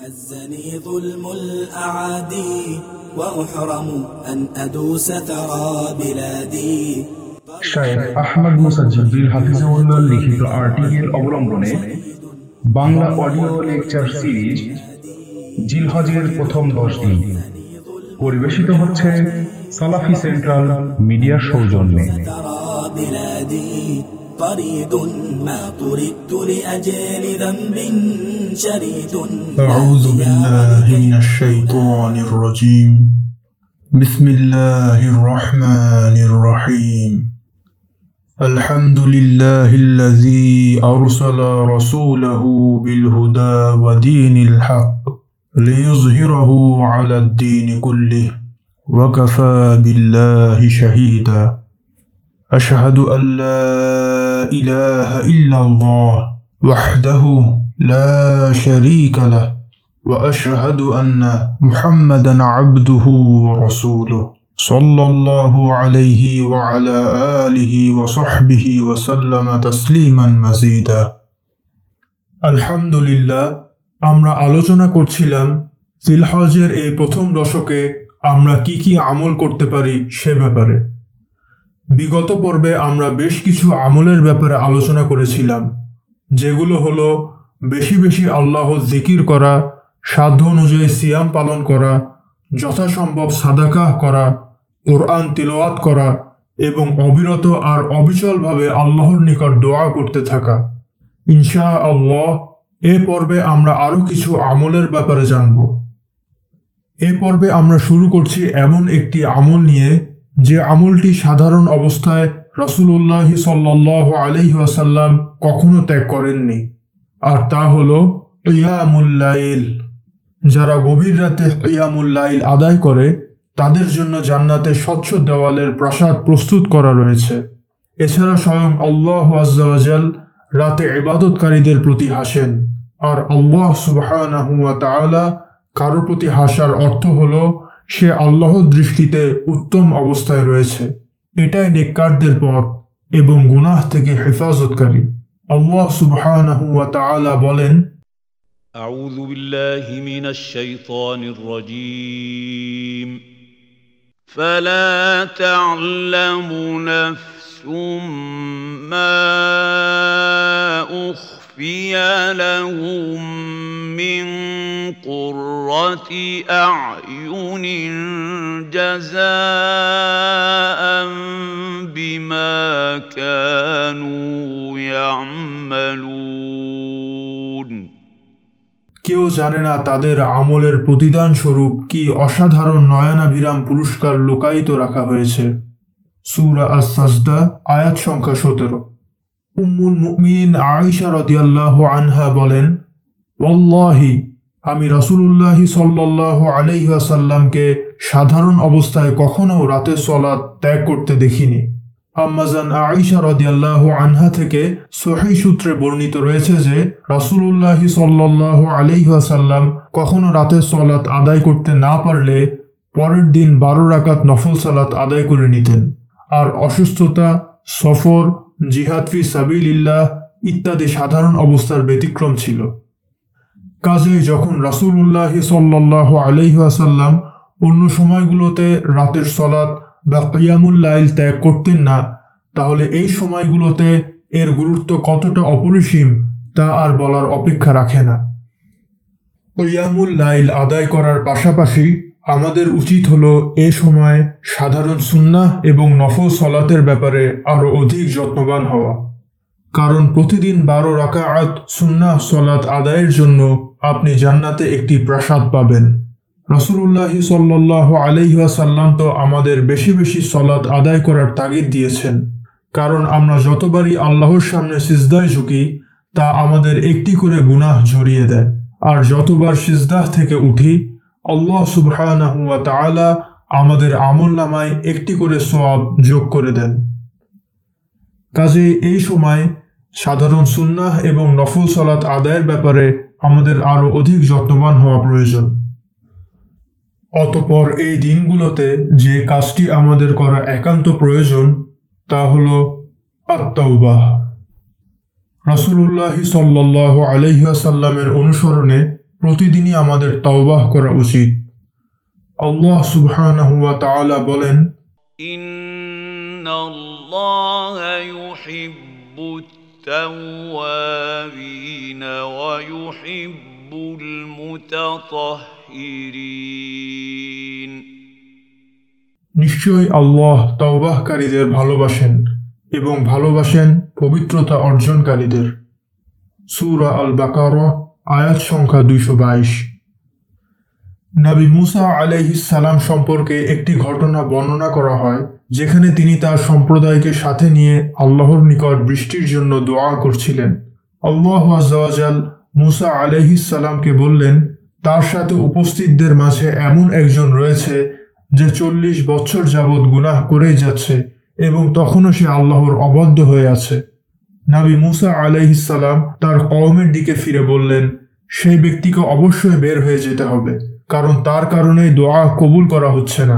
هزني ظلم الأعادي وأحرم أن أدوس ثرى بلادي শায়েখ আহমদ মুসা জিবরিল হাফিজাউল্লাহ লিখিত আর্টিকেল অবলম্বনে বাংলা অডিও লেকচার সিরিজ জিলহজের প্রথম দশ দিন পরিবেশিত হচ্ছে সালাফি সেন্ট্রাল মিডিয়ার সৌজন্যে ثرى بلادي طريد ما طردت لأجل ذنب شريد أعوذ بالله من الشيطان الرجيم. بسم الله الرحمن الرحيم. الحمد لله الذي أرسل رسوله بالهدى ودين الحق ليظهره على الدين كله وكفى بالله شهيدا. أشهد أن لا إله إلا الله وحده لا شريك له واشهد ان محمدا عبده ورسوله صلى الله عليه وعلى اله وصحبه وسلم تسليما مزيدا আলহামদুলিল্লাহ আমরা আলোচনা করছিলাম জিলহজের এই প্রথম দশকে আমরা কি কি আমল করতে পারি সে ব্যাপারে বিগত পর্বে আমরা বেশ কিছু আমলের ব্যাপারে আলোচনা করেছিলাম যেগুলো হলো বেশি বেশি আল্লাহ জিকির করা, সাধ্য অনুযায়ী সিয়াম পালন করা, যথাসম্ভব সাদাকাহ করা, কোরআন তিলওয়াত করা এবং অবিরত আর অবিচলভাবে আল্লাহর নিকট দোয়া করতে থাকা। ইনশা আল্লাহ এ পর্বে আমরা আরও কিছু আমলের ব্যাপারে জানব। এ পর্বে আমরা শুরু করছি এমন একটি আমল নিয়ে, যে আমলটি সাধারণ অবস্থায় রসুল্লাহ সাল্লাহ আলহিহাসাল্লাম কখনো ত্যাগ করেননি। আর তা হল ইয়ামুল্লাইল যারা গভীর রাতে ইয়ামুল্লাইল আদায় করে, তাদের জন্য জান্নাতে স্বচ্ছ দেওয়ালের প্রাসাদ প্রস্তুত করা রয়েছে। এছাড়া স্বয়ং আল্লাহ আজ্জাওয়াজাল রাতে ইবাদতকারীদের প্রতি হাসেন। আর আল্লাহ তাআলা কারও প্রতি হাসার অর্থ হলো, সে আল্লাহর দৃষ্টিতে উত্তম অবস্থায় রয়েছে। এটাই নেককারদের পথ এবং গুনাহ থেকে হেফাজতকারী। আল্লাহ সুবহানাহু ওয়া তাআলা বলেন أعوذ بالله من الشيطان الرجيم فلا تعلم نفس ما أخفي لهم من قرة أعين جزاء بما كانوا يعملون কেউ জানে না তাদের আমলের প্রতিদান স্বরূপ কি অসাধারণ নয়নাভিরাম পুরস্কার লুকায়িত রাখা হয়েছে সুরা আস সাজদা আয়াত সংখ্যা সতেরো উম্মুল মুমিন আয়েশা রাদিয়াল্লাহু আনহা বলেন ওয়াল্লাহি আমি রাসূলুল্লাহি সাল্লাল্লাহু আলাইহি ওয়াসাল্লামকে সাধারণ অবস্থায় কখনো রাতের সলাৎ ত্যাগ করতে দেখিনি আম্মাজান আয়েশা রাদিয়াল্লাহু আনহা থেকে সহিহ সূত্রে বর্ণিত রয়েছে যে, রাসূলুল্লাহি সাল্লাল্লাহু আলাইহি ওয়াসাল্লাম কখনো রাতের সলাৎ আদায় করতে না পারলে পরের দিন বারো রাকাত নফল সালাত আদায় করে নিতেন। আর অসুস্থতা, সফর, জিহাদ ফি সাবিলিল্লাহ ইত্যাদি সাধারণ অবস্থার ব্যতিক্রম ছিল। কাজেই যখন রাসূলুল্লাহি সাল্লাল্লাহু আলাইহি অন্য সময়গুলোতে রাতের সলাৎ বা কিয়ামুল লাইল ত্যাগ করতেন না, তাহলে এই সময়গুলোতে এর গুরুত্ব কতটা অপরিসীম তা আর বলার অপেক্ষা রাখে না। কিয়ামুল লাইল আদায় করার পাশাপাশি আমাদের উচিত হলো এ সময় সাধারণ সুন্নাহ এবং নফল সলাতের ব্যাপারে আরও অধিক যত্নবান হওয়া। কারণ প্রতিদিন বারো রাকাআত সুন্নাহ সলাত আদায়ের জন্য আপনি জান্নাতে একটি প্রাসাদ পাবেন। রসুল্লাহ সাল্লাহ আলহিহাসাল্লাম তো আমাদের বেশি বেশি সলাৎ আদায় করার তাগিদ দিয়েছেন। কারণ আমরা যতবারই আল্লাহর সামনে সিজদায় ঝুঁকি, তা আমাদের একটি করে গুনাহ জড়িয়ে দেয়। আর যতবার সিজদাহ থেকে উঠি, আল্লাহ তাআলা আমাদের আমল নামায় একটি করে সওয়াব যোগ করে দেন। কাজে এই সময় সাধারণ সুন্নাহ এবং নফল সলাৎ আদায়ের ব্যাপারে আমাদের আরও অধিক যত্নবান হওয়া প্রয়োজন। অতপর এই দিনগুলোতে যে কাজটি আমাদের করা একান্ত প্রয়োজন, তা হল আত্মাউবাহ রসুল্লাহ সাল্লাহ আলহিহাসাল্লামের অনুসরণে প্রতিদিনই আমাদের তাওবাহ করা উচিত। আল্লাহ সুবহান ওয়া তাআলা বলেন, ইন্নাল্লাহা নিশ্চয়ই আল্লাহ তাওবাহকারীদের ভালোবাসেন এবং ভালোবাসেন পবিত্রতা অর্জনকারীদের। সূরা আল বাকারা আয়াত সংখ্যা দুইশো বাইশ। নবী মুসা সালাম সম্পর্কে একটি ঘটনা বর্ণনা করা হয়, যেখানে তিনি তার সম্প্রদায়কে সাথে নিয়ে আল্লাহর নিকট বৃষ্টির জন্য দোয়া করছিলেন। আল্লাহ আজাল মুসা সালামকে বললেন তার সাথে উপস্থিতদের মাঝে এমন একজন রয়েছে যে চল্লিশ বছর যাবৎ গুনাহ করেই যাচ্ছে এবং তখনও সে আল্লাহর অবদ্ধ হয়ে আছে। নাবি মুসা আলাইহিসাল্লাম তার কওমের দিকে ফিরে বললেন, সেই ব্যক্তিকে অবশ্যই বের হয়ে যেতে হবে, কারণ তার কারণেই দোয়া কবুল করা হচ্ছে না।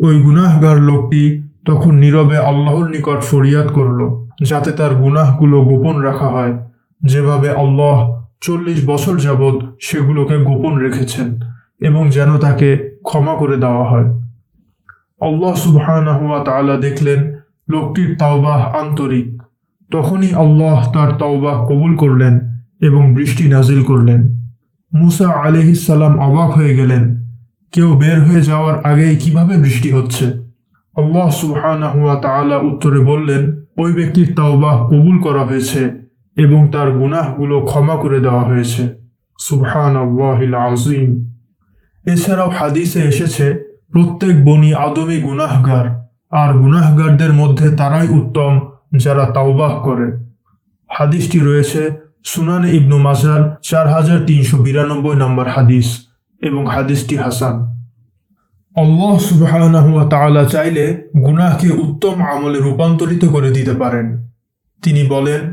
ওই গুনাহগার লোকটি তখন নীরবে আল্লাহর নিকট ফরিয়াদ করল, যাতে তার গুনাহগুলো গোপন রাখা হয়। যেভাবে আল্লাহ চল্লিশ বছর যাবৎ সেগুলোকে গোপন রেখেছেন এবং যেন তাকে ক্ষমা করে দেওয়া হয়। আল্লাহ সুবহানাহু ওয়া তাআলা দেখলেন লোকটির তাওবাহ আন্তরিক। তখনই আল্লাহ তার তাওবাহ কবুল করলেন এবং বৃষ্টি নাজিল করলেন। মুসা আলাইহিস সালাম অবাক হয়ে গেলেন, কেউ বের হয়ে যাওয়ার আগেই কীভাবে বৃষ্টি হচ্ছে? আল্লাহ সুবহানাহু ওয়া তাআলা উত্তরে বললেন, ওই ব্যক্তির তাওবাহ কবুল করা হয়েছে এবং তার গুনাহগুলো ক্ষমা করে দেওয়া হয়েছে। সুবহানাল্লাহিল আযীম। এছাড়াও হাদিসে এসেছে, প্রত্যেক বনি আদমি গুনাহগার, আর গুনাহগারদের মধ্যে তারাই উত্তম যারা তাওবাহ করে। হাদিসটি রয়েছে সুনান ইবনু মাজার চার হাজার তিনশো বিরানব্বই নম্বর হাদিস এবং হাদিসটি হাসান। ওয়া তাআলা চাইলে গুনাহকে উত্তম আমলে রূপান্তরিত করে দিতে পারেন। তিনি বলেন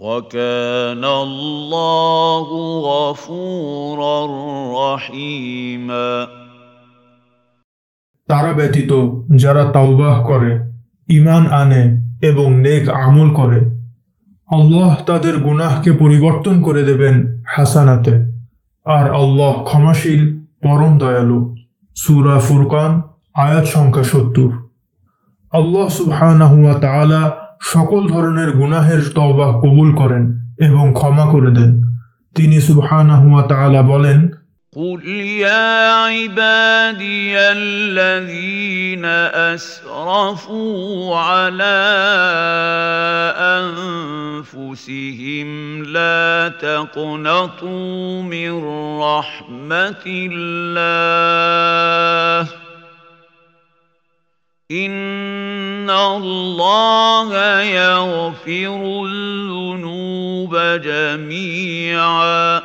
وكان الله غفورا رحيما তারা ব্যতীত যারা তাওবাহ করে ঈমান আনে এবং নেক আমল করে আল্লাহ তাদের গুনাহকে পরিবর্তন করে দেবেন হাসানাতে আর আল্লাহ ক্ষমাশীল পরম দয়ালু সূরা ফুরকান আয়াত সংখ্যা সত্তর আল্লাহ সুবহানাহু ওয়া তাআলা সকল ধরনের গুনাহের তওবা কবুল করেন এবং ক্ষমা করে দেন তিনি সুবহানাহু ওয়া তাআলা বলেন قل يا عبادي الذين اسرفوا على انفسهم لا تقنطوا من رحمه الله ان الله يغفر الذنوب جميعا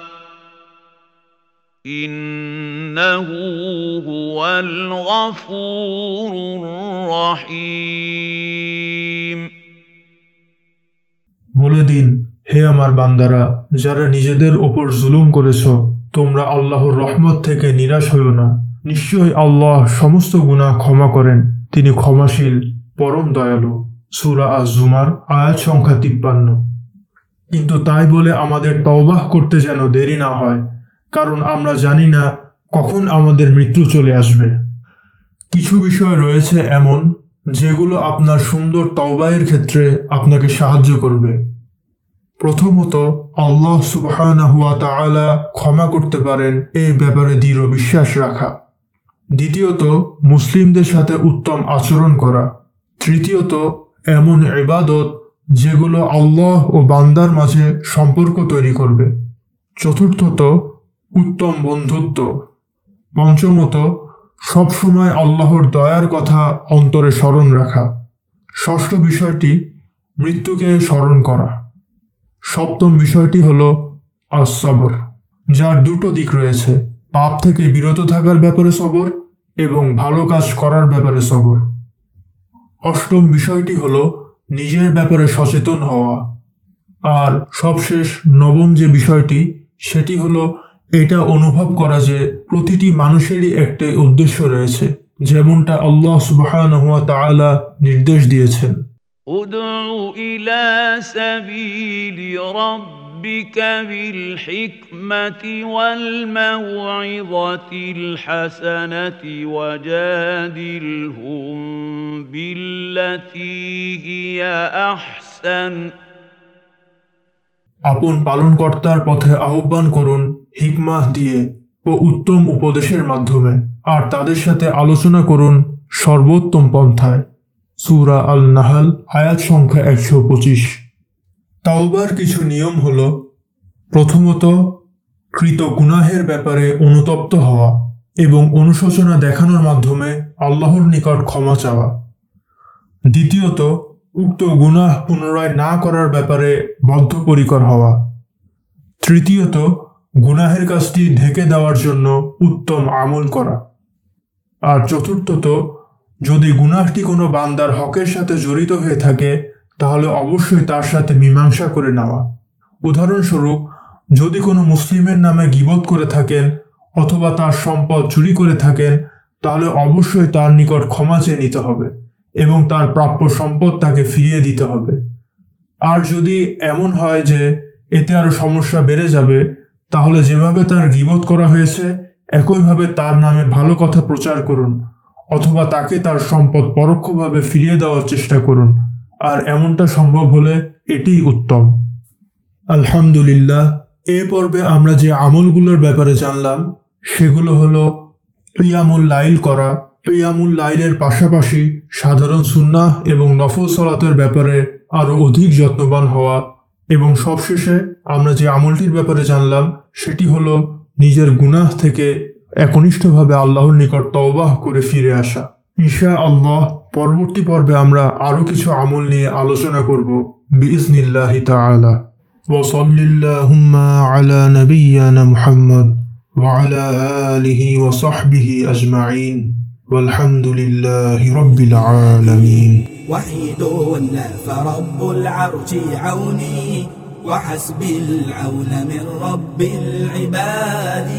إنه هو الغفور الرحيم বলে দিন হে আমার বান্দারা যারা নিজেদের ওপর জুলুম করেছ তোমরা আল্লাহর রহমত থেকে নিরাশ হইও না নিশ্চয়ই আল্লাহ সমস্ত গুনাহ ক্ষমা করেন তিনি ক্ষমাশীল, পরম দয়ালু। সুরা আজ জুমার আয়াত সংখ্যা তিপ্পান্ন। কিন্তু তাই বলে আমাদের তওবাহ করতে যেন দেরি না হয়, কারণ আমরা জানি না কখন আমাদের মৃত্যু চলে আসবে। কিছু বিষয় রয়েছে এমন, যেগুলো আপনার সুন্দর তওবায়ের ক্ষেত্রে আপনাকে সাহায্য করবে। প্রথমত, আল্লাহ তাআলা ক্ষমা করতে পারেন এই ব্যাপারে দৃঢ় বিশ্বাস রাখা। দ্বিতীয়ত, মুসলিমদের সাথে উত্তম আচরণ করা। তৃতীয়ত, এমন ইবাদত যেগুলো আল্লাহ ও বান্দার মাঝে সম্পর্ক তৈরি করবে। চতুর্থত, উত্তম বন্ধুত্ব। পঞ্চমত, সবসময় আল্লাহর দয়ার কথা অন্তরে স্মরণ রাখা। ষষ্ঠ বিষয়টি, মৃত্যুকে স্মরণ করা। সপ্তম বিষয়টি হল আসবর যার দুটো দিক রয়েছে। পাপ থেকে বিরত থাকার ব্যাপারে সবর এবং ভালো কাজ করার ব্যাপারে সবর। অষ্টম বিষয়টি হল নিজের ব্যাপারে সচেতন হওয়া। আর সবশেষ নবম যে বিষয়টি, সেটি হলো এটা অনুভব করা যে প্রতিটি মানুষেরই একটি উদ্দেশ্য রয়েছে, যেমনটা আল্লাহ সুবহান হুয়া তাআলা নির্দেশ দিয়েছেন। ইলা ربك بالحكمة والموعظة الحسنة وجادلهم بالتي هي أحسن আপন পালনকর্তার পথে আহ্বান করুন হিকমাহ দিয়ে ও উত্তম উপদেশের মাধ্যমে আর তাদের সাথে আলোচনা করুন সর্বোত্তম পন্থায় সূরা আল নাহাল আয়াত সংখ্যা একশো পঁচিশ তাওবার কিছু নিয়ম হল, প্রথমত, কৃত গুনাহের ব্যাপারে অনুতপ্ত হওয়া এবং অনুশোচনা দেখানোর মাধ্যমে আল্লাহর নিকট ক্ষমা চাওয়া। দ্বিতীয়ত, উক্ত গুনাহ পুনরায় না করার ব্যাপারে বদ্ধপরিকর হওয়া। তৃতীয়ত, গুনাহের কাজটি ঢেকে দেওয়ার জন্য উত্তম আমল করা। আর চতুর্থত, যদি গুনাহটি কোনো বান্দার হকের সাথে জড়িত হয়ে থাকে তাহলে অবশ্যই তার সাথে মীমাংসা করে নেওয়া। উদাহরণস্বরূপ, যদি কোনো মুসলিমের নামে গিবত করে থাকেন অথবা তার সম্পদ চুরি করে থাকেন, তাহলে অবশ্যই তার নিকট ক্ষমা চেয়ে নিতে হবে এবং তার প্রাপ্য সম্পদ তাকে ফিরিয়ে দিতে হবে। আর যদি এমন হয় যে এতে আরও সমস্যা বেড়ে যাবে, তাহলে যেভাবে তার গিবত করা হয়েছে, একইভাবে তার নামে ভালো কথা প্রচার করুন অথবা তাকে তার সম্পদ পরোক্ষভাবে ফিরিয়ে দেওয়ার চেষ্টা করুন। আর এমনটা সম্ভব হলে এটিই উত্তম। আলহামদুলিল্লাহ, এ পর্বে আমরা যে আমলগুলোর ব্যাপারে জানলাম, সেগুলো হলো ইয়ামুল লাইল করা। ইয়ামুল লাইলের পাশাপাশি সাধারণ সুন্নাহ এবং নফল সলাতের ব্যাপারে আরও অধিক যত্নবান হওয়া। এবং সবশেষে আমরা যে আমলটির ব্যাপারে জানলাম, সেটি হলো নিজের গুনাহ থেকে একনিষ্ঠভাবে আল্লাহর নিকট তওবাহ করে ফিরে আসা। ঈশা আল্লাহ পরবর্তী পর্বে আমরা আরো কিছু আমল নিয়ে আলোচনা করব বিইজনিল্লাহি তাআলা وصل اللهم على نبينا محمد وعلى آله وصحبه أجمعين والحمد لله رب العالمين وحيد فرب العرش عوني وحسبي العون من رب العباد